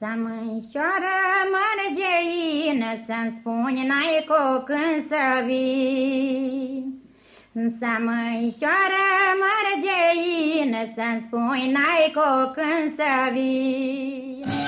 Să mânșoară mărgeină, Să-mi spuni n-ai cu când să vii. Să mânșoară mărgeină, Să-mi spui n-ai cu când să vii.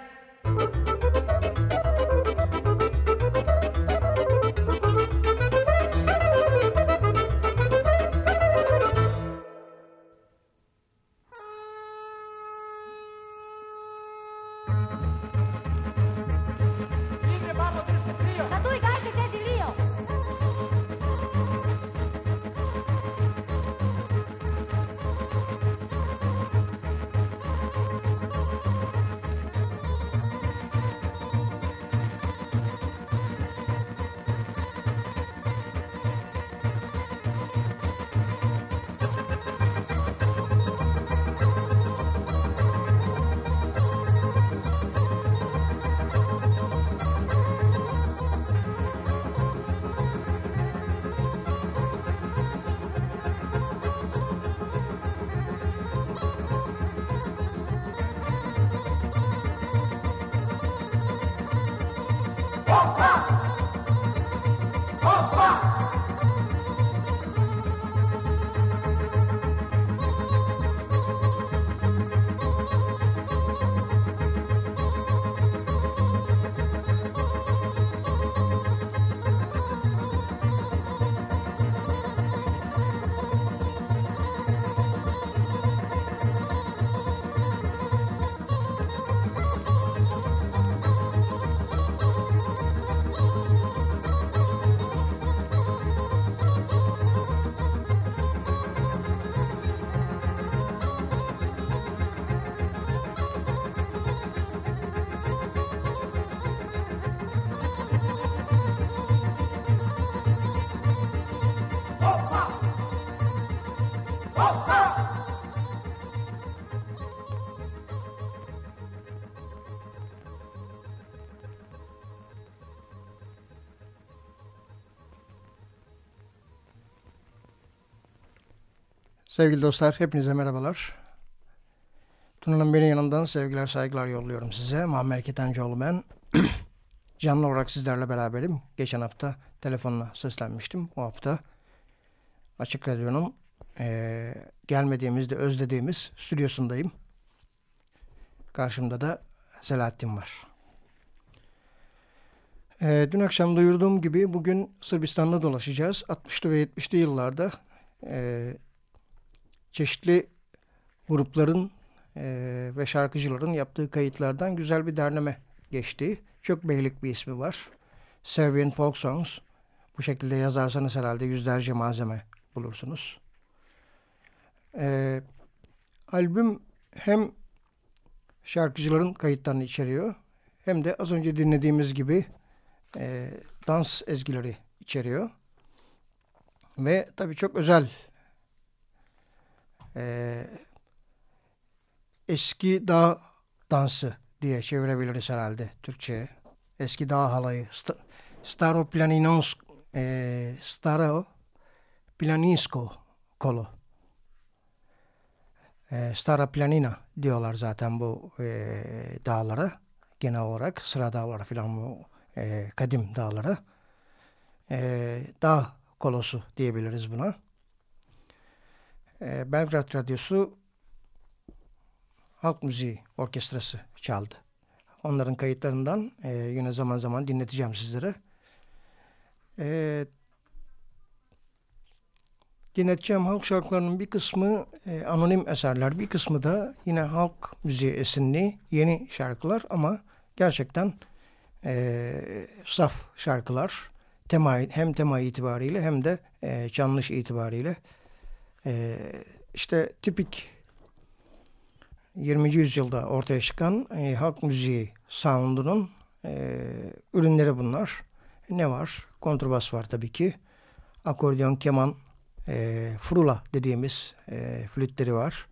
Sevgili dostlar, hepinize merhabalar. Tuna'nın benim yanından sevgiler, saygılar yolluyorum size. Muammer Ketencoğlu ben. Canlı olarak sizlerle beraberim. Geçen hafta telefonla seslenmiştim. Bu hafta Açık Radyo'nun e, gelmediğimizde özlediğimiz stüdyosundayım. Karşımda da Selahattin var. E, dün akşam duyurduğum gibi bugün Sırbistan'da dolaşacağız. 60'lı ve 70'li yıllarda e, çeşitli grupların e, ve şarkıcıların yaptığı kayıtlardan güzel bir derleme geçti. Çok beylik bir ismi var. Serbian Folk Songs. Bu şekilde yazarsanız herhalde yüzlerce malzeme bulursunuz. E, albüm hem şarkıcıların kayıtlarını içeriyor hem de az önce dinlediğimiz gibi e, dans ezgileri içeriyor. Ve tabii çok özel e, eski dağ dansı diye çevirebiliriz herhalde Türkçe'ye. Eski dağ halayı. St Staro Planinos e, Staro Planisko kolu. E, Stara Planina diyorlar zaten bu e, dağlara. Genel olarak sıra dağları filan bu e, kadim dağlara. E, dağ kolosu diyebiliriz buna e, Belgrad Radyosu Halk Müziği Orkestrası çaldı. Onların kayıtlarından e, yine zaman zaman dinleteceğim sizlere. E, dinleteceğim halk şarkılarının bir kısmı e, anonim eserler, bir kısmı da yine halk müziği esinli yeni şarkılar ama gerçekten e, saf şarkılar. Tema, hem tema itibariyle hem de e, canlış itibariyle. E, işte tipik 20. yüzyılda ortaya çıkan e, halk müziği sound'unun e, ürünleri bunlar. Ne var? Kontrbas var tabii ki. Akordeon, keman, e, frula dediğimiz e, flütleri var.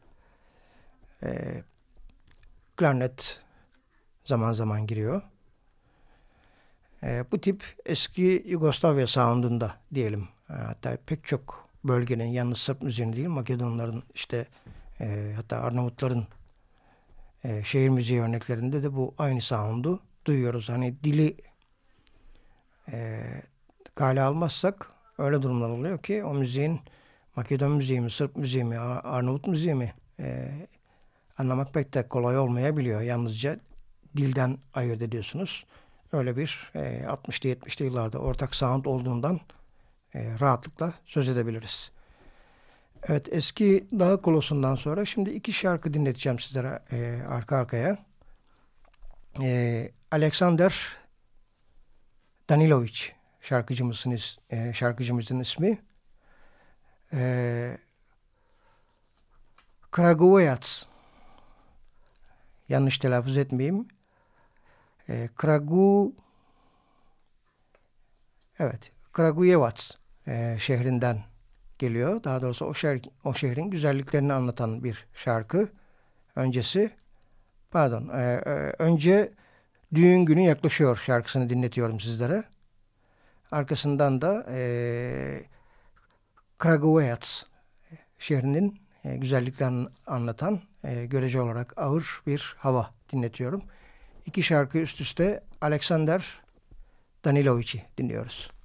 E, klarnet zaman zaman giriyor. E, bu tip eski Yugoslavya sound'unda diyelim. E, hatta pek çok bölgenin yalnız Sırp müziğini değil Makedonların işte e, hatta Arnavutların e, şehir müziği örneklerinde de bu aynı sound'u duyuyoruz. Hani dili e, kale almazsak öyle durumlar oluyor ki o müziğin Makedon müziği mi, Sırp müziği mi, Arnavut müziği mi e, anlamak pek de kolay olmayabiliyor. Yalnızca dilden ayırt ediyorsunuz. Öyle bir e, 60'lı 70'li yıllarda ortak sound olduğundan e, rahatlıkla söz edebiliriz. Evet eski Dağ Kolosu'ndan sonra şimdi iki şarkı dinleteceğim sizlere e, arka arkaya. E, Alexander Danilovic şarkıcımızın, e, şarkıcımızın ismi. E, Kragujevac yanlış telaffuz etmeyeyim. E, Kragu evet Kragujevac e, şehrinden geliyor. Daha doğrusu o, şehir, o şehrin güzelliklerini anlatan bir şarkı. Öncesi pardon e, e, önce düğün günü yaklaşıyor şarkısını dinletiyorum sizlere. Arkasından da e, Kragujevac şehrinin e, güzelliklerini anlatan e, görece olarak ağır bir hava dinletiyorum. İki şarkı üst üste Alexander Danilovic'i dinliyoruz.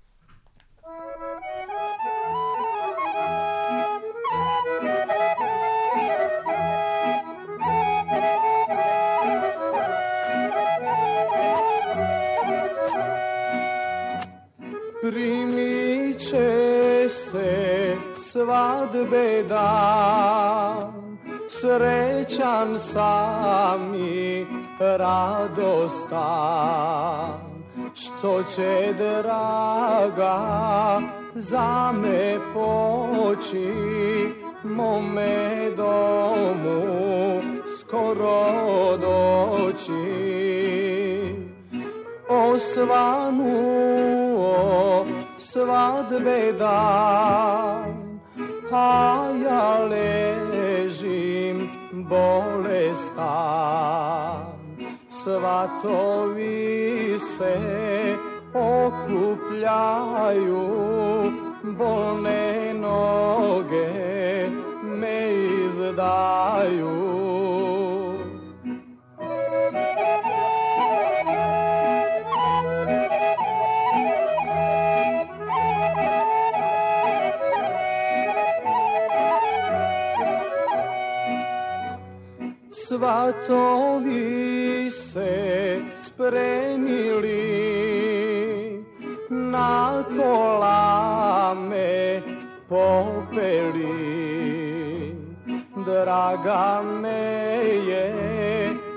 Svadbe dan, srećan sam i radostan, što će draga za me poći, mome domu skoro doći. Osvanuo svadbe dan, a ja ležim bolestan. Svatovi se okupljaju, bolne noge me izdaju. Svatovi se spremili, na kola me popeli. Draga me je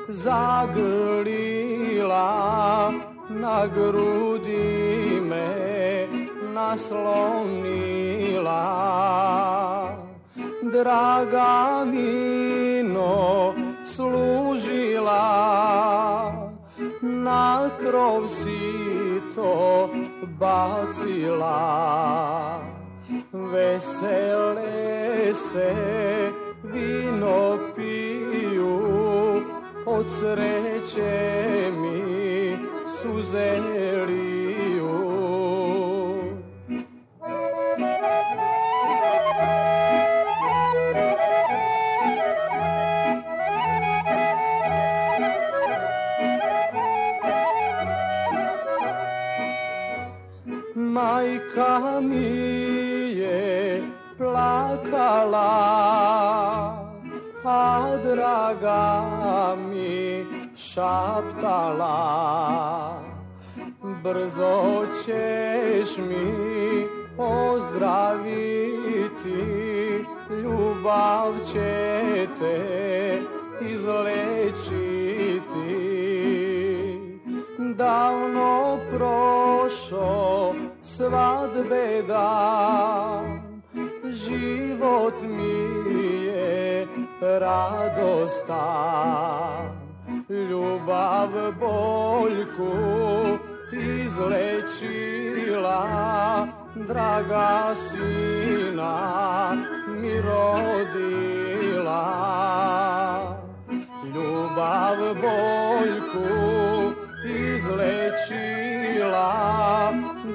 zagrlila, na grudi me naslonila. Draga vino služila na krov si to bacila. Vesele se vino piju od sreće mi suze draga mi šaptala Brzo ćeš mi ozdraviti. Ljubav će te izlečiti. Davno prošo svadbe dan Život mi je radostan Ljubav boljku izlečila Draga sina mi rodila. Ljubav boljku izlečila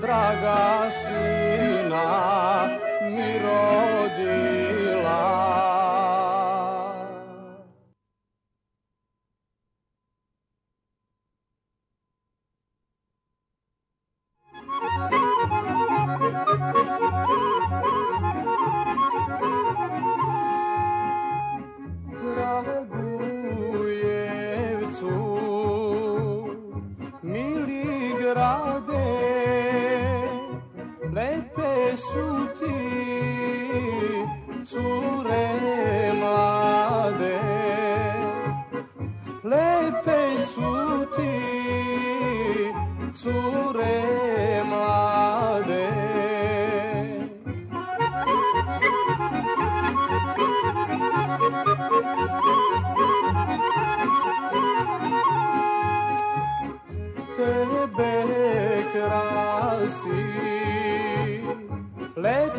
Draga sina mi rodila vissuti cure mlade lepe suti su remade. Tebe krasi Evet,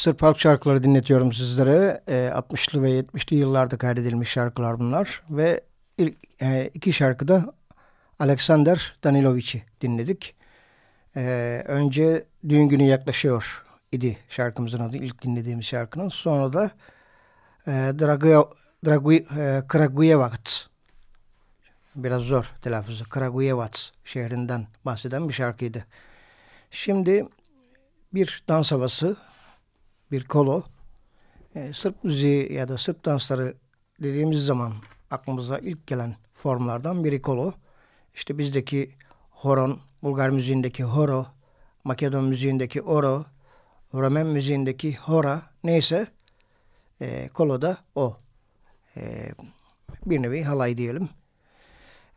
Sırp halk şarkıları dinletiyorum sizlere. E, 60'lı ve 70'li yıllarda kaydedilmiş şarkılar bunlar. Ve ilk e, iki şarkıda Alexander Danilovic'i dinledik. E, önce Düğün Günü Yaklaşıyor idi şarkımızın adı, ilk dinlediğimiz şarkının. Sonra da e, Dragujevac, e, biraz zor telaffuzu, Kragujevac şehrinden bahseden bir şarkıydı. Şimdi bir dans havası bir kolo. E, Sırp müziği ya da Sırp dansları dediğimiz zaman aklımıza ilk gelen formlardan biri kolo. İşte bizdeki horon, Bulgar müziğindeki horo, Makedon müziğindeki oro, Romen müziğindeki hora neyse e, kolo da o. E, bir nevi halay diyelim.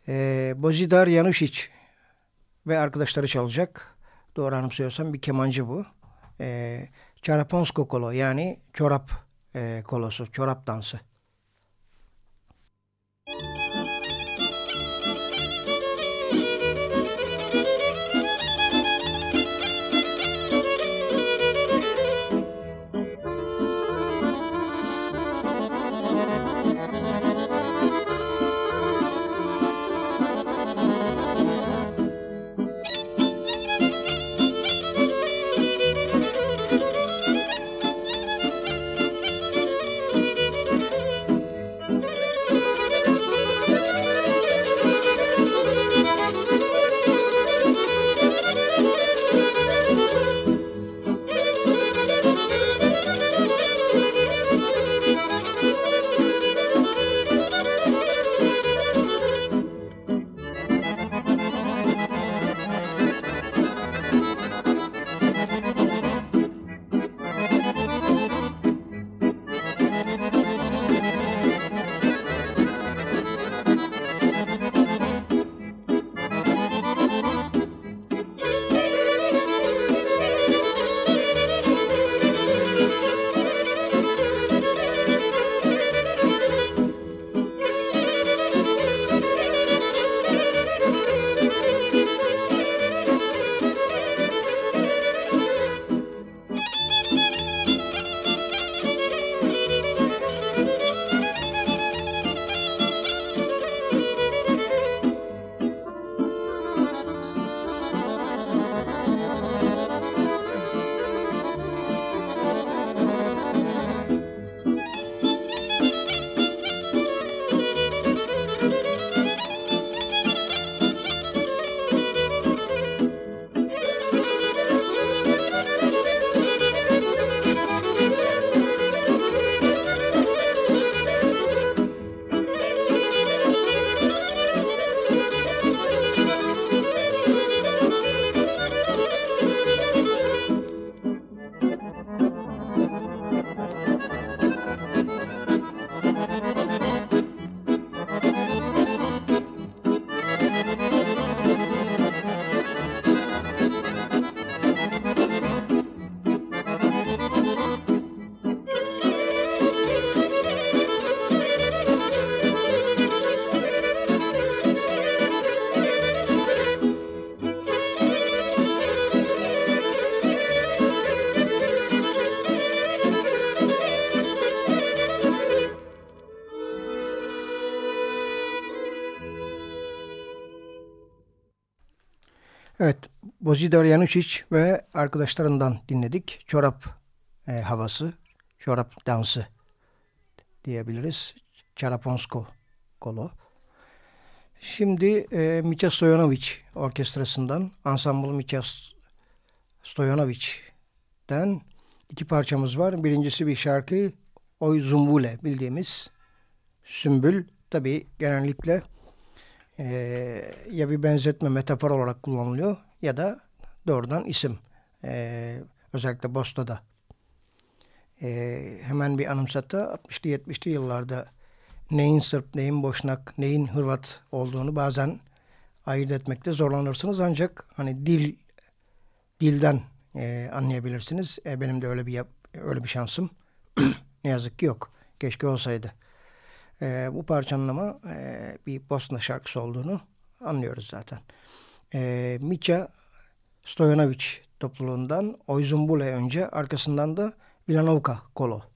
E, Bozidar Yanuşic ve arkadaşları çalacak. Doğru anımsıyorsam bir kemancı bu. E, Çaraponsko kolo yani çorap e, kolosu, çorap dansı. Bozidar Yanušić ve arkadaşlarından dinledik. Çorap e, havası, çorap dansı diyebiliriz. Çaraponsko kolo. Şimdi e, Miça Stojanovic orkestrasından, Ensemble Miça Stojanovic'den iki parçamız var. Birincisi bir şarkı Oy Zumbule bildiğimiz Sümbül. Tabi genellikle e, ya bir benzetme metafor olarak kullanılıyor ya da doğrudan isim. E, özellikle Bosta'da. E, hemen bir anımsatı 60'lı 70'li yıllarda neyin Sırp, neyin Boşnak, neyin Hırvat olduğunu bazen ayırt etmekte zorlanırsınız. Ancak hani dil dilden e, anlayabilirsiniz. E, benim de öyle bir yap, öyle bir şansım ne yazık ki yok. Keşke olsaydı. E, bu parçanın ama e, bir Bosna şarkısı olduğunu anlıyoruz zaten. E, Miça Stojanovic topluluğundan Oyzumbule önce arkasından da Vilanovka Kolo.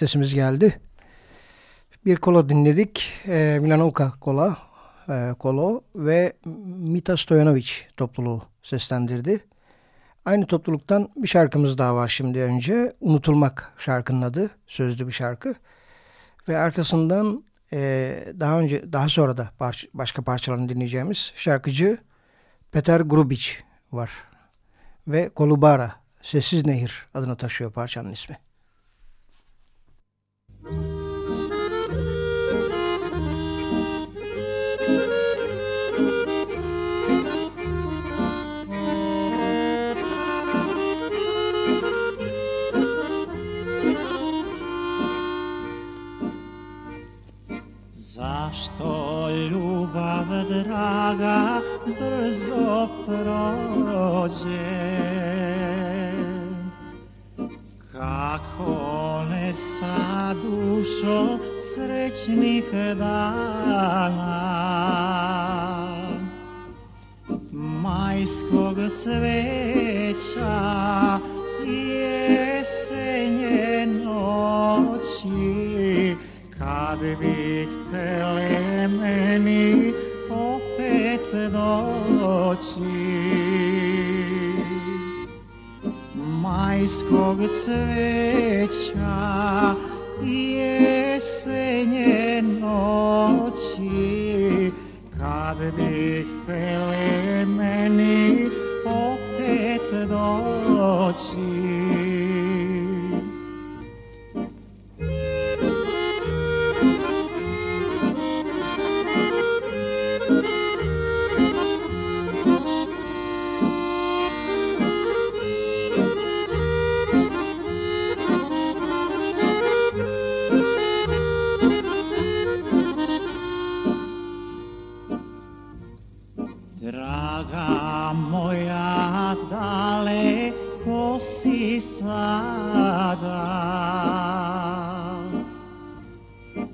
Sesimiz geldi. Bir kolo dinledik. E, Milanoka kola, e, kolo ve Mita Stojanovic topluluğu seslendirdi. Aynı topluluktan bir şarkımız daha var şimdi önce. Unutulmak şarkının adı. Sözlü bir şarkı. Ve arkasından e, daha önce daha sonra da parça, başka parçalarını dinleyeceğimiz şarkıcı Peter Grubic var. Ve Kolubara Sessiz Nehir adını taşıyor parçanın ismi. Ljubav draga brzo prođe Kako nesta dušo srećnih dana. Majskog cveća i jesenje noći Kad bih htele meni opet doći. Majskog cveća i jesenje noći kad bih htele meni opet doći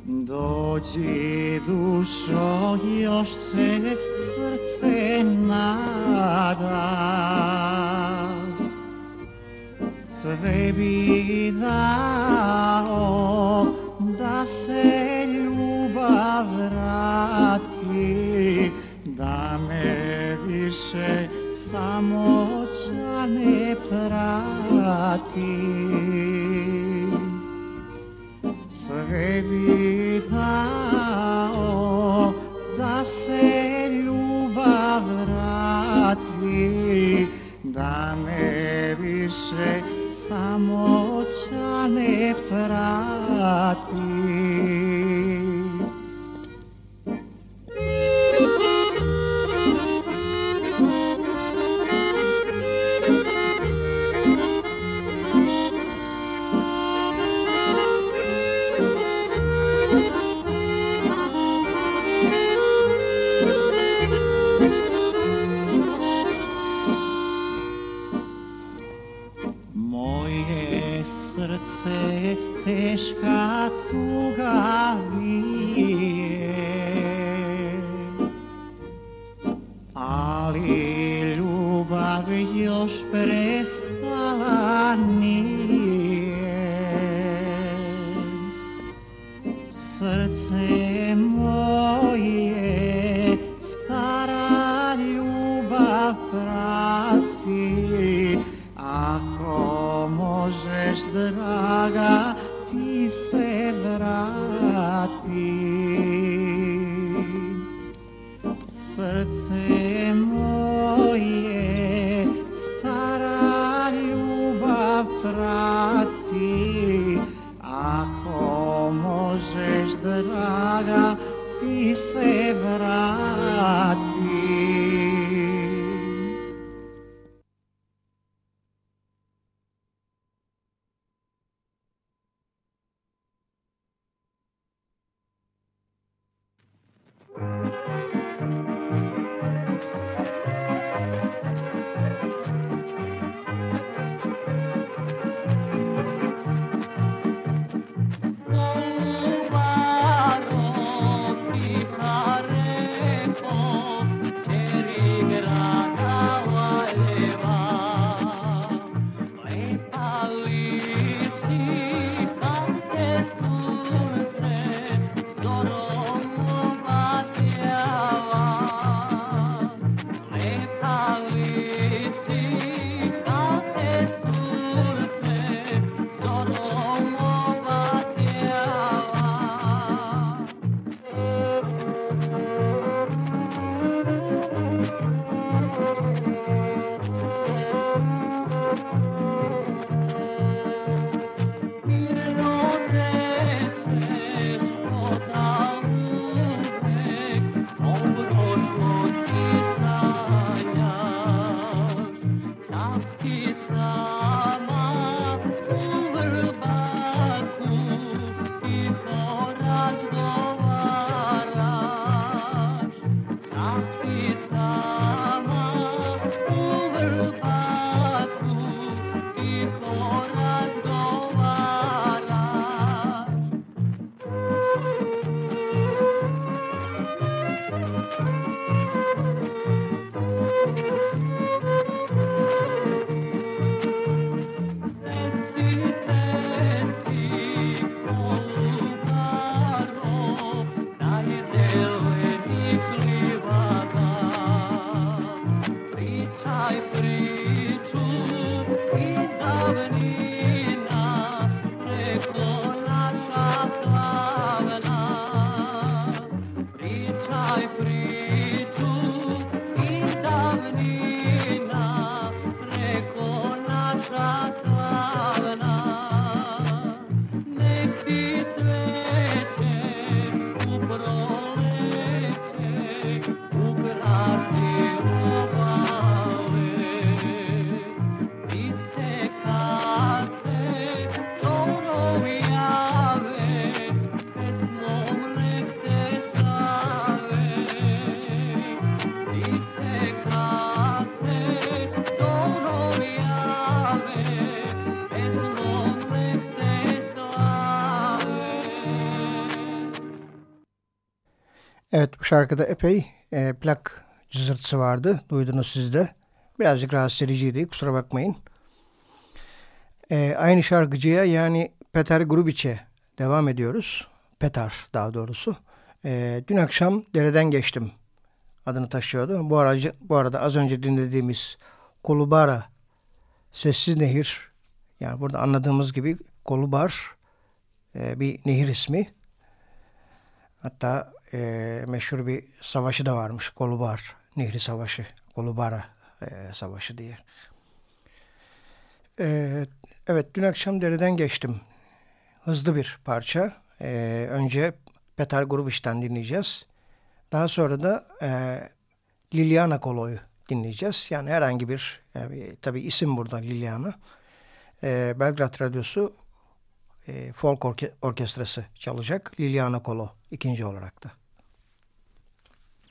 Dođi dušo, još se srce nada. Sve bi dao da se ljubav Božești, draga, fi se vrati. Şarkıda epey e, plak cızırtısı vardı. Duydunuz siz de. Birazcık rahatsız ediciydi kusura bakmayın. E, aynı şarkıcıya yani Peter Grubic'e devam ediyoruz. Petar daha doğrusu. E, dün akşam dereden geçtim adını taşıyordu. Bu, aracı, bu arada az önce dinlediğimiz Kolubara Sessiz Nehir yani burada anladığımız gibi Kolubar e, bir nehir ismi. Hatta e, meşhur bir savaşı da varmış. Kolubar Nehri Savaşı. Kolubara e, Savaşı diye. E, evet dün akşam dereden geçtim. Hızlı bir parça. E, önce Petar Grubiş'ten dinleyeceğiz. Daha sonra da e, Liliana Kolo'yu dinleyeceğiz. Yani herhangi bir, yani, tabii isim burada Liliana. E, Belgrad Radyosu e, folk orke orkestrası çalacak. Liliana Kolo ikinci olarak da.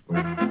Müzik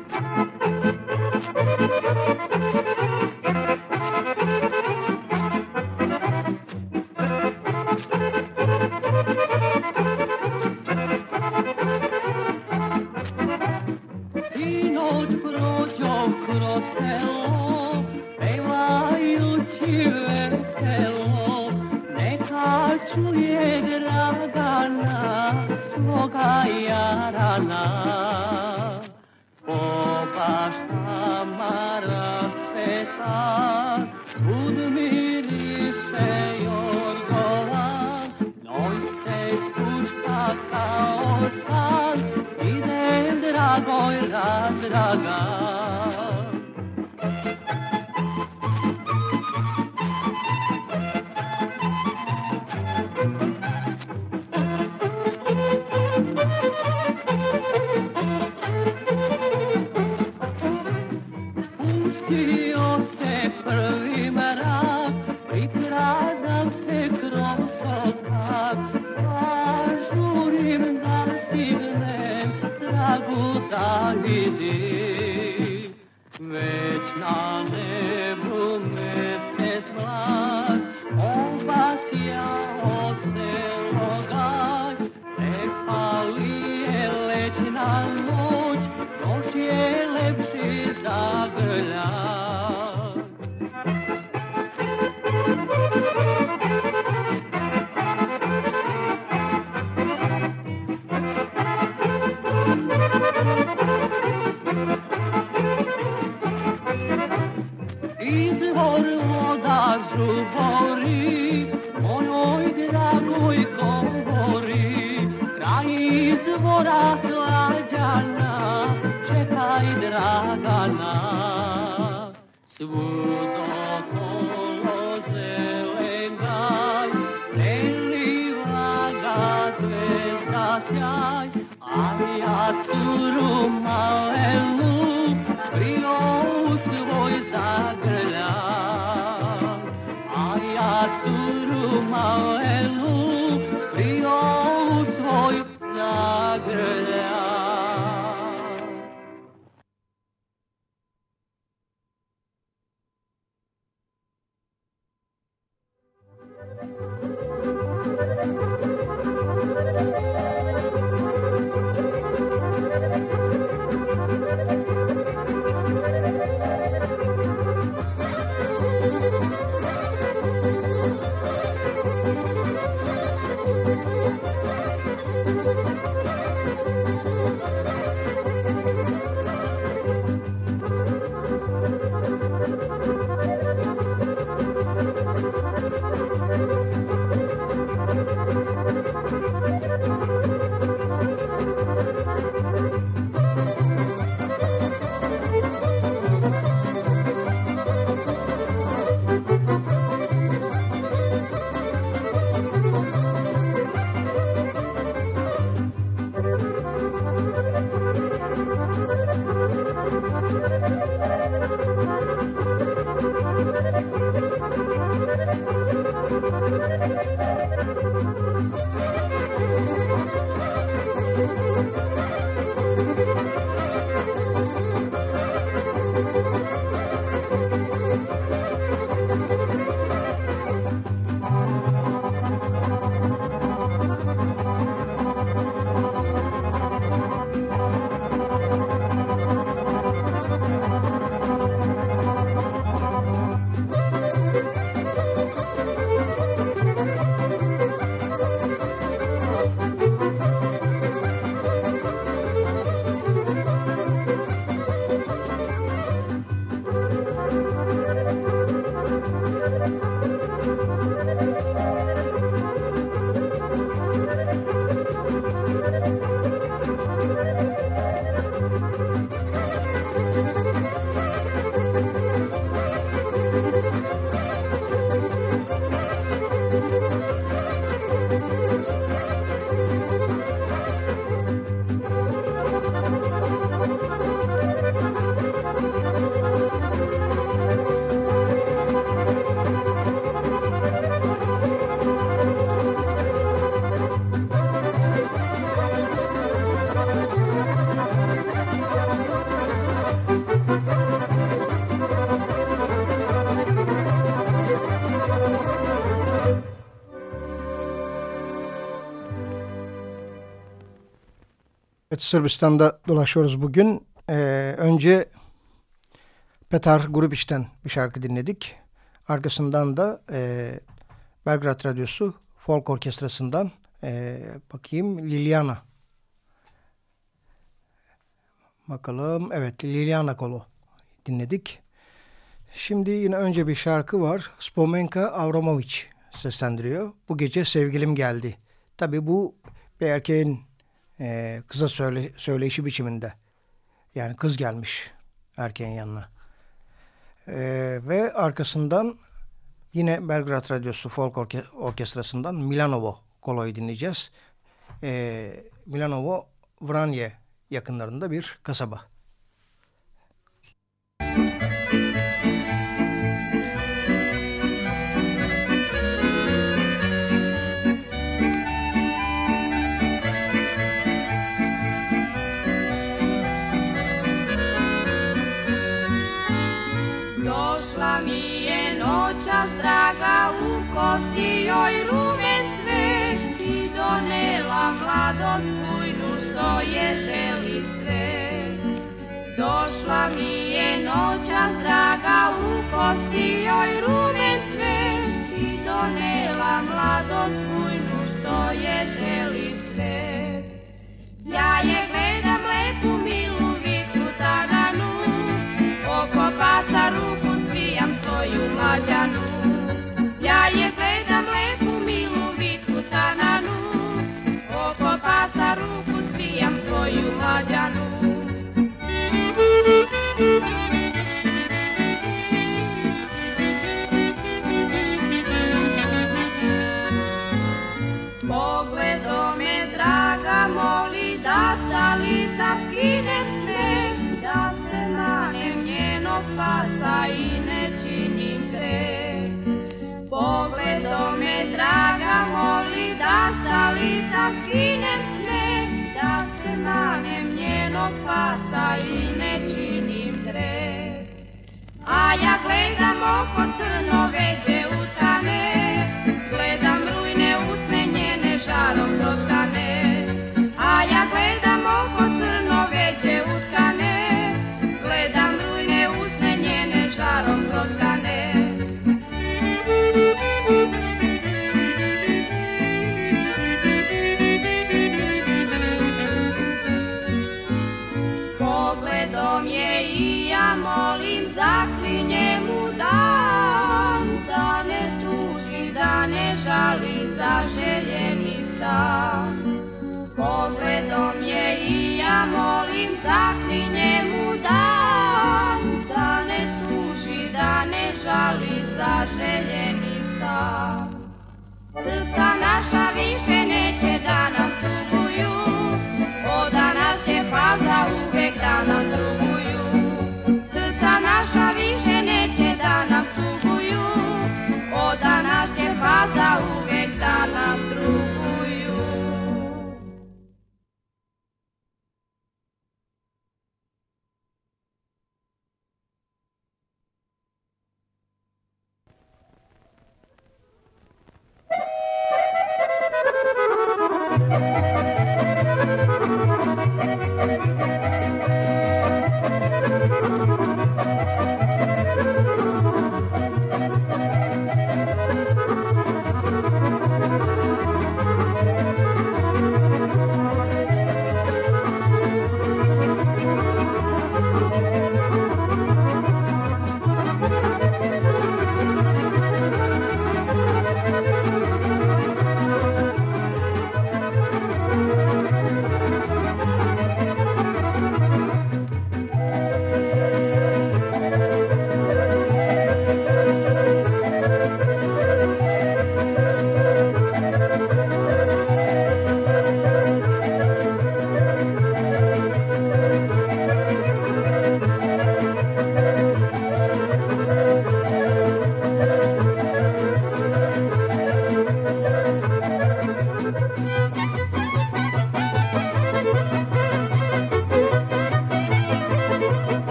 Evet Sırbistan'da dolaşıyoruz bugün. Ee, önce Petar Grubiç'ten bir şarkı dinledik. Arkasından da e, Belgrad Radyosu Folk Orkestrası'ndan e, bakayım Liliana. Bakalım evet Liliana Kolo dinledik. Şimdi yine önce bir şarkı var. Spomenka Avramovic seslendiriyor. Bu gece sevgilim geldi. Tabi bu bir erkeğin e, kıza söyle, söyleyişi biçiminde. Yani kız gelmiş erkeğin yanına. E, ve arkasından yine Belgrad Radyosu Folk Orke Orkestrası'ndan Milanovo Kolo'yu dinleyeceğiz. E, Milanovo Vranje yakınlarında bir kasaba. Bujnu što je želi sve. Došla mi je noća draga u kosi joj rumen sve i donela mladost bujnu što je želi sve. Ja je gledam lepu milu vitru tananu, oko pasa ruku svijam svoju mlađanu. Ruku spijam svoju mlađanu. Pogledom me draga moli da sa lica skinem sve, da se manem njenog pasa i ne draga moli da sa lica se manem njenog pasa i ne činim greh. A ja gledam oko crno veće utane, gledam Tylko nasza wisze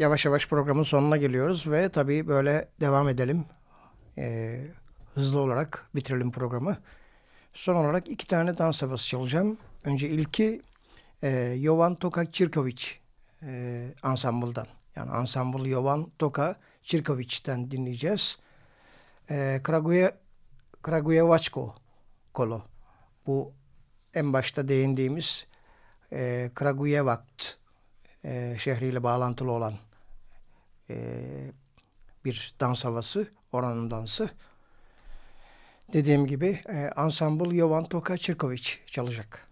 Yavaş yavaş programın sonuna geliyoruz ve tabii böyle devam edelim. Ee, hızlı olarak bitirelim programı. Son olarak iki tane dans havası çalacağım. Önce ilki e, Jovan Toka Çirkovic e, ansambuldan. Yani ansambul Jovan Toka Çirkovic'ten dinleyeceğiz. E, Kraguye, Kragujevačko kolo. Bu en başta değindiğimiz e, Kragujevac e, şehriyle bağlantılı olan e, bir dans havası, oranın dansı. Dediğim gibi e, ansambul Jovan Toka Çirkovic çalacak.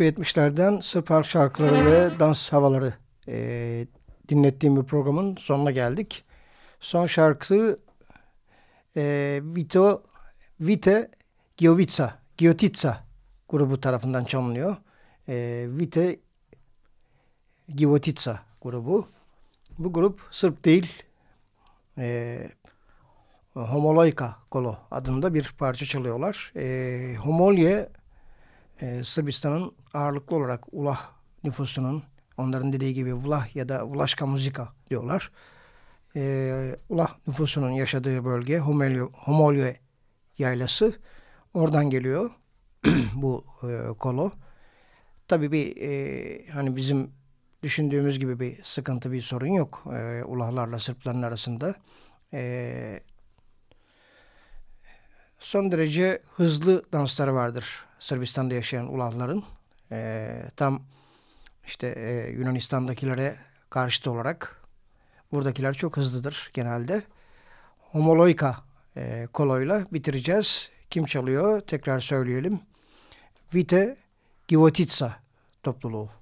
Ve 70'lerden Sırp halk şarkıları ve dans havaları e, dinlettiğim bir programın sonuna geldik. Son şarkısı e, Vito Vite Giovitsa Giotitsa grubu tarafından çalınıyor. E, Vite Giotitsa grubu. Bu grup Sırp değil e, Homoloika Kolo adında bir parça çalıyorlar. E, Homolye e, Sırbistan'ın ağırlıklı olarak Ulah nüfusunun onların dediği gibi Vlah ya da Vlaşka Muzika diyorlar. E, Ulah nüfusunun yaşadığı bölge Homolyo, Homolyo yaylası oradan geliyor bu e, kolo. Tabii bir e, hani bizim düşündüğümüz gibi bir sıkıntı bir sorun yok e, Ulahlarla Sırpların arasında. E, son derece hızlı dansları vardır Sırbistan'da yaşayan Ulahların. E, tam işte e, Yunanistan'dakilere karşıt olarak buradakiler çok hızlıdır genelde. Homoloika e, koloyla bitireceğiz. Kim çalıyor? Tekrar söyleyelim. Vite Givotitsa topluluğu.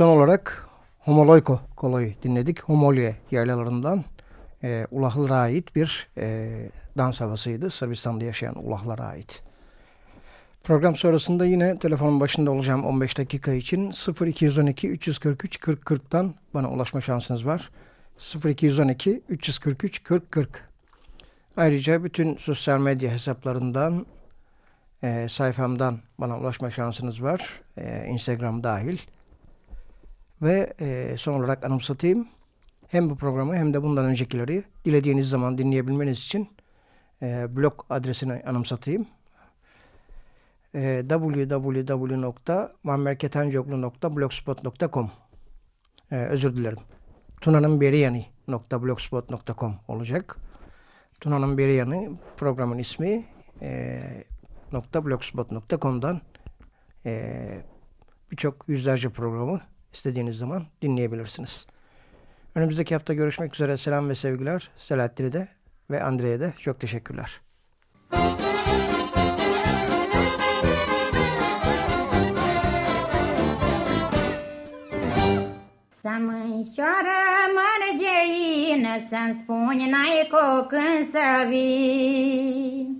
Son olarak Homoloyko kolayı dinledik. Homolye yerlilerinden e, Ulahlılara ait bir e, dans havasıydı. Sırbistan'da yaşayan Ulahlara ait. Program sonrasında yine telefonun başında olacağım 15 dakika için 0212 343 40 40'tan bana ulaşma şansınız var. 0212 343 40 40. Ayrıca bütün sosyal medya hesaplarından e, sayfamdan bana ulaşma şansınız var. E, Instagram dahil. Ve e, son olarak anımsatayım. Hem bu programı hem de bundan öncekileri dilediğiniz zaman dinleyebilmeniz için e, blog adresini anımsatayım. E, www.mammerketencoglu.blogspot.com e, Özür dilerim. tunanınberiyani.blogspot.com olacak. Tuna'nın Beriyani programın ismi e, .blogspot.com'dan e, birçok yüzlerce programı istediğiniz zaman dinleyebilirsiniz. Önümüzdeki hafta görüşmek üzere. Selam ve sevgiler. Selahattin'e de ve Andre'ye de çok teşekkürler. Să mânșoară mărgeină, Să-mi spuni n-ai cu când să vii.